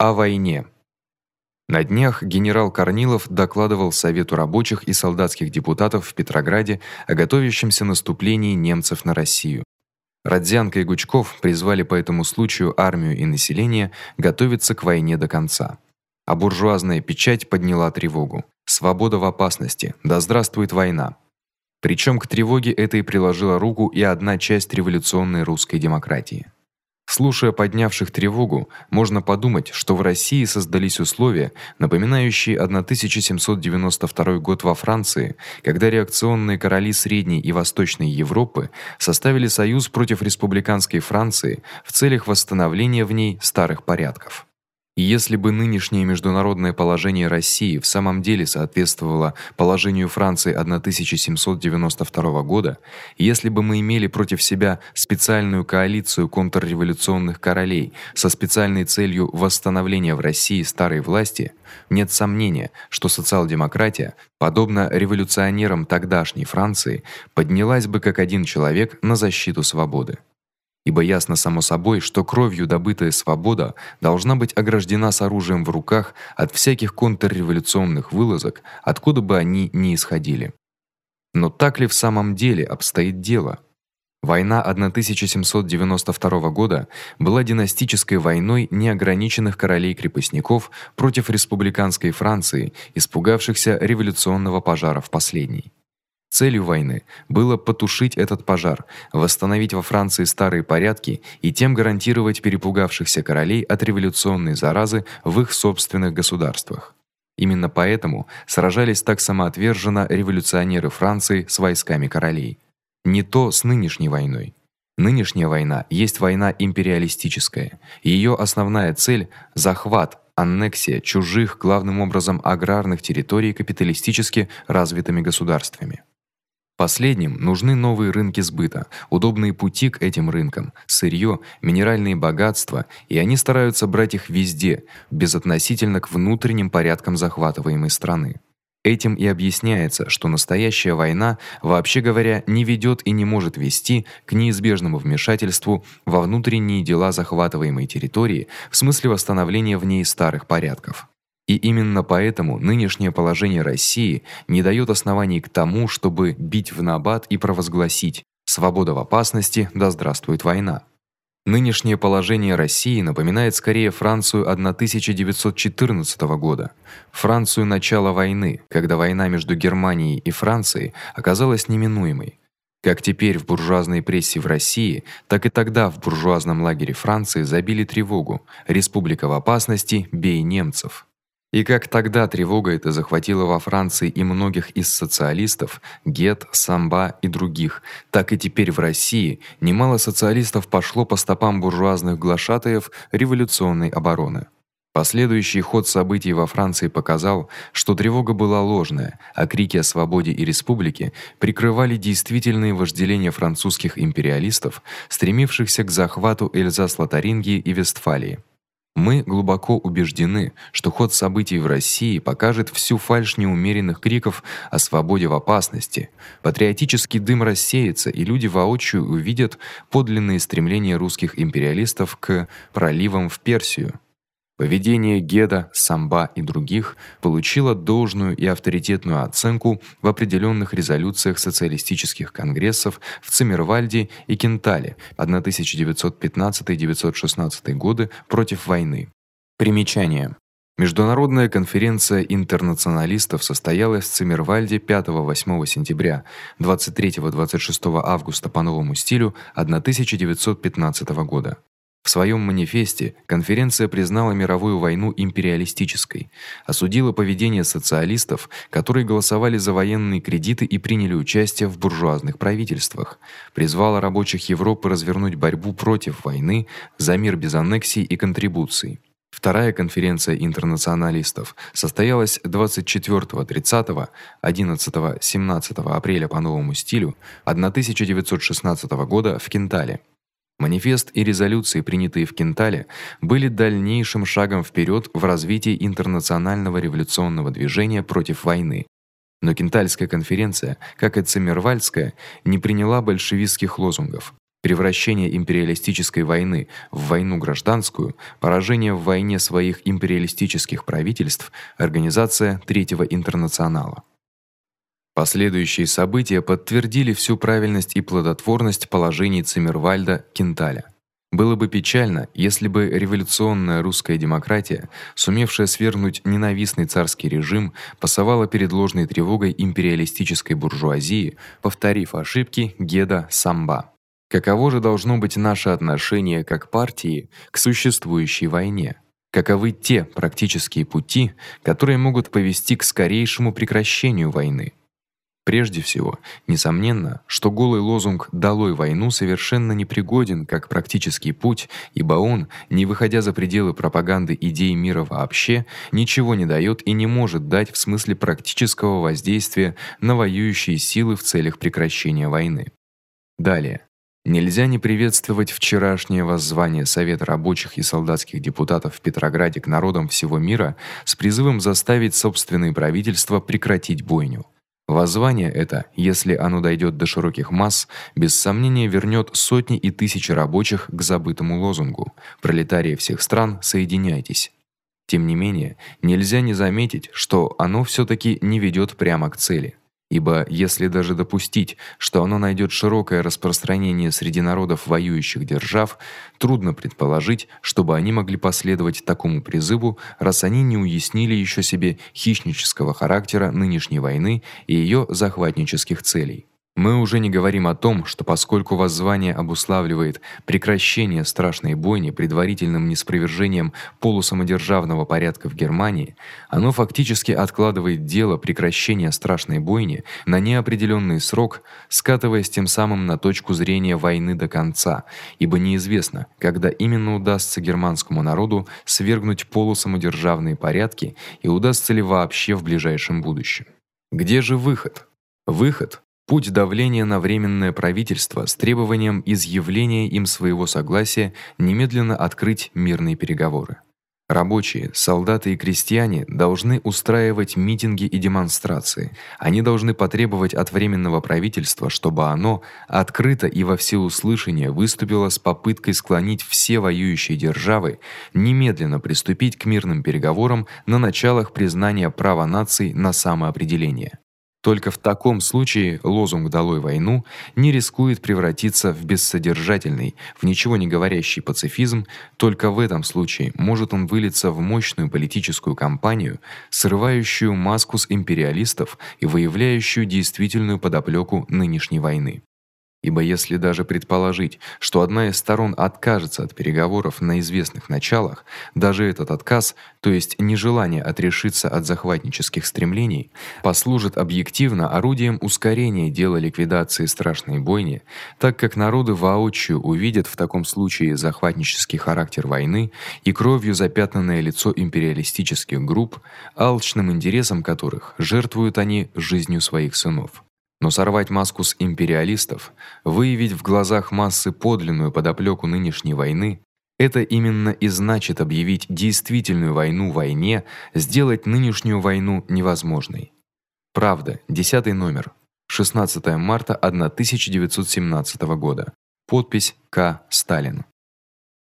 О войне. На днях генерал Корнилов докладывал Совету рабочих и солдатских депутатов в Петрограде о готовящемся наступлении немцев на Россию. Родзянко и Гучков призвали по этому случаю армию и население готовиться к войне до конца. А буржуазная печать подняла тревогу. Свобода в опасности. Да здравствует война. Причём к тревоге этой приложила руку и одна часть революционной русской демократии. Слушая поднявших тревогу, можно подумать, что в России создались условия, напоминающие 1792 год во Франции, когда реакционные короли Средней и Восточной Европы составили союз против республиканской Франции в целях восстановления в ней старых порядков. Если бы нынешнее международное положение России в самом деле соответствовало положению Франции 1792 года, если бы мы имели против себя специальную коалицию контрреволюционных королей со специальной целью восстановления в России старой власти, нет сомнения, что социал-демократия, подобно революционерам тогдашней Франции, поднялась бы как один человек на защиту свободы ибо ясно само собой, что кровью добытая свобода должна быть ограждена с оружием в руках от всяких контрреволюционных вылазок, откуда бы они ни исходили. Но так ли в самом деле обстоит дело? Война 1792 года была династической войной неограниченных королей-крепостников против республиканской Франции, испугавшихся революционного пожара в последней. Целью войны было потушить этот пожар, восстановить во Франции старые порядки и тем гарантировать перепугавшихся королей от революционной заразы в их собственных государствах. Именно поэтому сражались так самоотверженно революционеры Франции с войсками королей. Не то с нынешней войной. Нынешняя война есть война империалистическая. Её основная цель захват, аннексия чужих, главным образом аграрных территорий капиталистически развитыми государствами. Последним нужны новые рынки сбыта, удобные пути к этим рынкам, сырьё, минеральные богатства, и они стараются брать их везде, безотносительно к внутренним порядкам захватываемой страны. Этим и объясняется, что настоящая война, вообще говоря, не ведёт и не может вести к неизбежному вмешательству во внутренние дела захватываемой территории в смысле восстановления в ней старых порядков. И именно поэтому нынешнее положение России не даёт оснований к тому, чтобы бить в набат и провозгласить: свобода в опасности, да здравствует война. Нынешнее положение России напоминает скорее Францию 1914 года, Францию начала войны, когда война между Германией и Францией оказалась неминуемой. Как теперь в буржуазной прессе в России, так и тогда в буржуазном лагере Франции забили тревогу: республика в опасности, бей немцев. И как тогда тревога эта захватила во Франции и многих из социалистов, Гет, Самба и других, так и теперь в России немало социалистов пошло по стопам буржуазных глашатаев революционной обороны. Последующий ход событий во Франции показал, что тревога была ложная, а крики о свободе и республике прикрывали действительные вожделения французских империалистов, стремившихся к захвату Эльзас-Лотарингии и Вестфалии. Мы глубоко убеждены, что ход событий в России покажет всю фальшь неумеренных криков о свободе в опасности. Патриотический дым рассеется, и люди воочию увидят подлинные стремления русских империалистов к проливам в Персию. Поведение Геда, Самба и других получило должную и авторитетную оценку в определённых резолюциях социалистических конгрессов в Циммервальде и Кентале 1915-1916 годы против войны. Примечание: Международная конференция интернационалистов состоялась в Циммервальде 5-8 сентября, 23-26 августа по новому стилю 1915 года. В своём манифесте конференция признала мировую войну империалистической, осудила поведение социалистов, которые голосовали за военные кредиты и приняли участие в буржуазных правительствах, призвала рабочих Европы развернуть борьбу против войны за мир без аннексий и контрибуций. Вторая конференция интернационалистов состоялась 24, 30, 11, 17 апреля по новому стилю 1916 года в Кентале. Манифест и резолюции, принятые в Кентале, были дальнейшим шагом вперёд в развитии интернационального революционного движения против войны. Но Кентальская конференция, как и Циммервальдская, не приняла большевистских лозунгов. Превращение империалистической войны в войну гражданскую, поражение в войне своих империалистических правительств, организация Третьего интернационала. Последующие события подтвердили всю правильность и плодотворность положений Циммервальда Кенталя. Было бы печально, если бы революционная русская демократия, сумевшая свергнуть ненавистный царский режим, пасовала перед ложной тревогой империалистической буржуазии, повторив ошибки Геда Самба. Каково же должно быть наше отношение как партии к существующей войне? Каковы те практические пути, которые могут повести к скорейшему прекращению войны? Прежде всего, несомненно, что голый лозунг "Долой войну" совершенно непригоден как практический путь, ибо он, не выходя за пределы пропаганды идей мира вообще, ничего не даёт и не может дать в смысле практического воздействия на воюющие силы в целях прекращения войны. Далее Нельзя не приветствовать вчерашнее воззвание Совета рабочих и солдатских депутатов в Петрограде к народам всего мира с призывом заставить собственные правительства прекратить бойню. Воззвание это, если оно дойдёт до широких масс, без сомнения вернёт сотни и тысячи рабочих к забытому лозунгу: пролетарии всех стран, соединяйтесь. Тем не менее, нельзя не заметить, что оно всё-таки не ведёт прямо к цели. Ибо если даже допустить, что оно найдёт широкое распространение среди народов воюющих держав, трудно предположить, чтобы они могли последовать такому призыву, раз они не уяснили ещё себе хищнического характера нынешней войны и её захватнических целей. Мы уже не говорим о том, что поскольку воззвание обуславливает прекращение страшной бойни предварительным неспровержением полусамодержавного порядка в Германии, оно фактически откладывает дело прекращения страшной бойни на неопределённый срок, скатываясь тем самым на точку зрения войны до конца, ибо неизвестно, когда именно удастся германскому народу свергнуть полусамодержавные порядки и удастся ли вообще в ближайшем будущем. Где же выход? Выход Путь давления на временное правительство с требованием изъявления им своего согласия немедленно открыть мирные переговоры. Рабочие, солдаты и крестьяне должны устраивать митинги и демонстрации. Они должны потребовать от временного правительства, чтобы оно открыто и во всеуслышание выступило с попыткой склонить все воюющие державы немедленно приступить к мирным переговорам на началах признания права наций на самоопределение. Только в таком случае лозунг "Долой войну" не рискует превратиться в бессодержательный, в ничего не говорящий пацифизм, только в этом случае может он вылиться в мощную политическую кампанию, срывающую маску с империалистов и выявляющую действительную подоплёку нынешней войны. Ибо если даже предположить, что одна из сторон откажется от переговоров на известных началах, даже этот отказ, то есть нежелание отрешиться от захватнических стремлений, послужит объективно орудием ускорения дела ликвидации страшной бойни, так как народы воочию увидят в таком случае захватнический характер войны и кровью запятнанное лицо империалистических групп, алчным интересам которых жертвуют они жизнью своих сынов. Но сорвать маску с империалистов, выявить в глазах массы подлинную подоплёку нынешней войны это именно и значит объявить действительную войну войне, сделать нынешнюю войну невозможной. Правда, 10 номер. 16 марта 1917 года. Подпись К. Сталин.